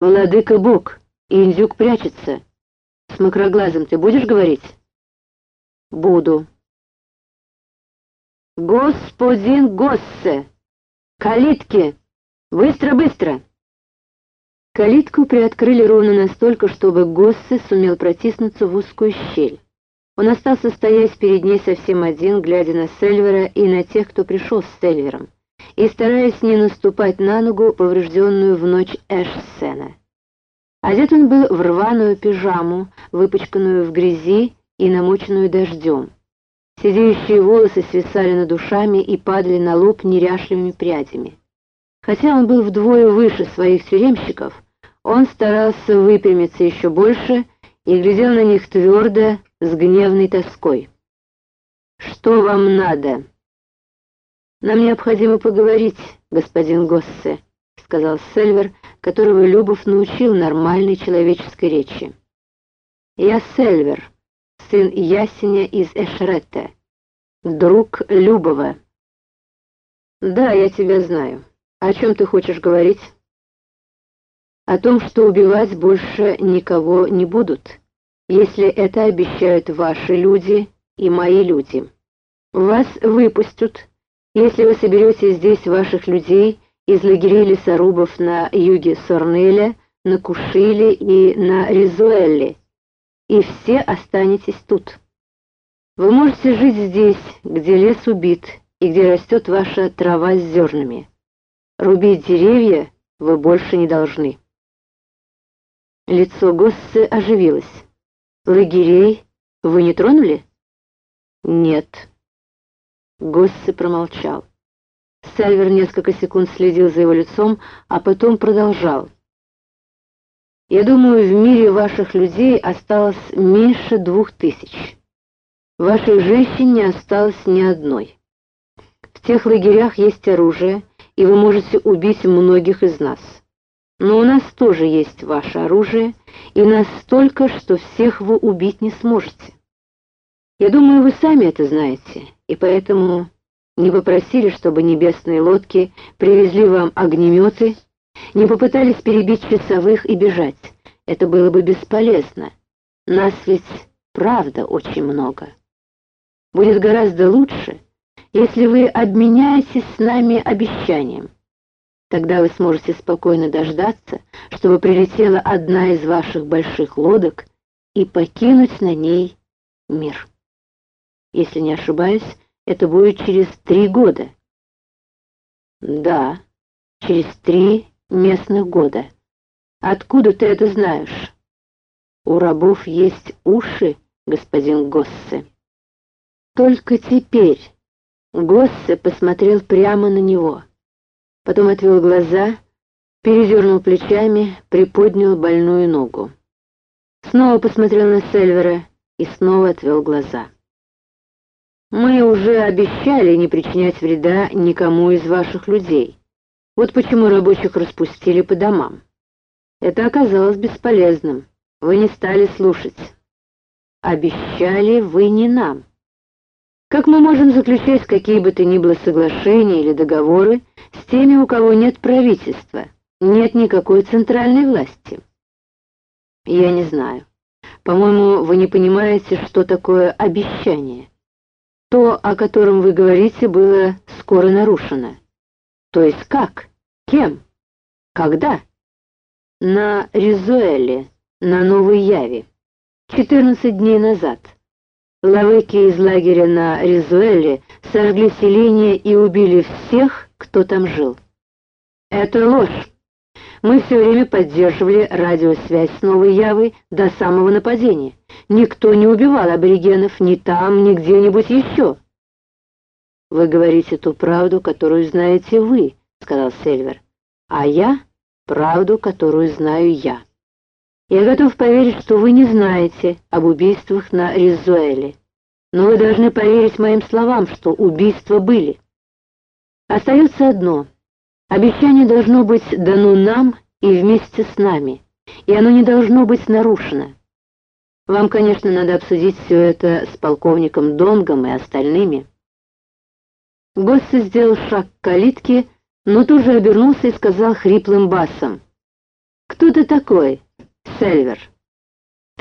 Владыка Бог, индюк прячется. С макроглазом ты будешь говорить? Буду. Господин Госсе! Калитки! Быстро-быстро! Калитку приоткрыли ровно настолько, чтобы Госсе сумел протиснуться в узкую щель. Он остался стоять перед ней совсем один, глядя на Сельвера и на тех, кто пришел с Сельвером, и стараясь не наступать на ногу, поврежденную в ночь Эшсена. Одет он был в рваную пижаму, выпачканную в грязи и намоченную дождем. Сидеющие волосы свисали над ушами и падали на лоб неряшливыми прядями. Хотя он был вдвое выше своих тюремщиков, он старался выпрямиться еще больше и глядел на них твердо, с гневной тоской. «Что вам надо?» «Нам необходимо поговорить, господин Госсе», — сказал Сельвер, которого Любов научил нормальной человеческой речи. «Я Сельвер, сын Ясеня из Эшретте, друг Любова». «Да, я тебя знаю. О чем ты хочешь говорить?» «О том, что убивать больше никого не будут, если это обещают ваши люди и мои люди. Вас выпустят, если вы соберете здесь ваших людей из лагерей лесорубов на юге Сорнеля, на Кушиле и на Ризуэлле, и все останетесь тут. Вы можете жить здесь, где лес убит и где растет ваша трава с зернами. Рубить деревья вы больше не должны. Лицо Госсы оживилось. Лагерей вы не тронули? Нет. Госси промолчал. Сальвер несколько секунд следил за его лицом, а потом продолжал. «Я думаю, в мире ваших людей осталось меньше двух тысяч. Ваших женщин не осталось ни одной. В тех лагерях есть оружие, и вы можете убить многих из нас. Но у нас тоже есть ваше оружие, и настолько, что всех вы убить не сможете. Я думаю, вы сами это знаете, и поэтому не попросили, чтобы небесные лодки привезли вам огнеметы, не попытались перебить часовых и бежать. Это было бы бесполезно. Нас ведь правда очень много. Будет гораздо лучше, если вы обменяетесь с нами обещанием. Тогда вы сможете спокойно дождаться, чтобы прилетела одна из ваших больших лодок и покинуть на ней мир. Если не ошибаюсь, это будет через три года. Да, через три местных года. Откуда ты это знаешь? У рабов есть уши, господин Госсе. Только теперь Госсе посмотрел прямо на него. Потом отвел глаза, передернул плечами, приподнял больную ногу. Снова посмотрел на Сельвера и снова отвел глаза. Мы уже обещали не причинять вреда никому из ваших людей. Вот почему рабочих распустили по домам. Это оказалось бесполезным. Вы не стали слушать. Обещали вы не нам. Как мы можем заключать какие бы то ни было соглашения или договоры с теми, у кого нет правительства, нет никакой центральной власти? Я не знаю. По-моему, вы не понимаете, что такое обещание. То, о котором вы говорите, было скоро нарушено. То есть как? Кем? Когда? На Ризуэле, на Новой Яве. 14 дней назад. Лавыки из лагеря на Ризуэле сожгли селение и убили всех, кто там жил. Это ложь. Мы все время поддерживали радиосвязь с Новой Явой до самого нападения. Никто не убивал аборигенов ни там, ни где-нибудь еще. «Вы говорите ту правду, которую знаете вы», — сказал Сельвер. «А я — правду, которую знаю я. Я готов поверить, что вы не знаете об убийствах на Ризуэле. Но вы должны поверить моим словам, что убийства были. Остается одно. Обещание должно быть дано нам и вместе с нами, и оно не должно быть нарушено. Вам, конечно, надо обсудить все это с полковником Донгом и остальными. Госси сделал шаг к калитке, но тут же обернулся и сказал хриплым басом. «Кто ты такой, Сельвер?»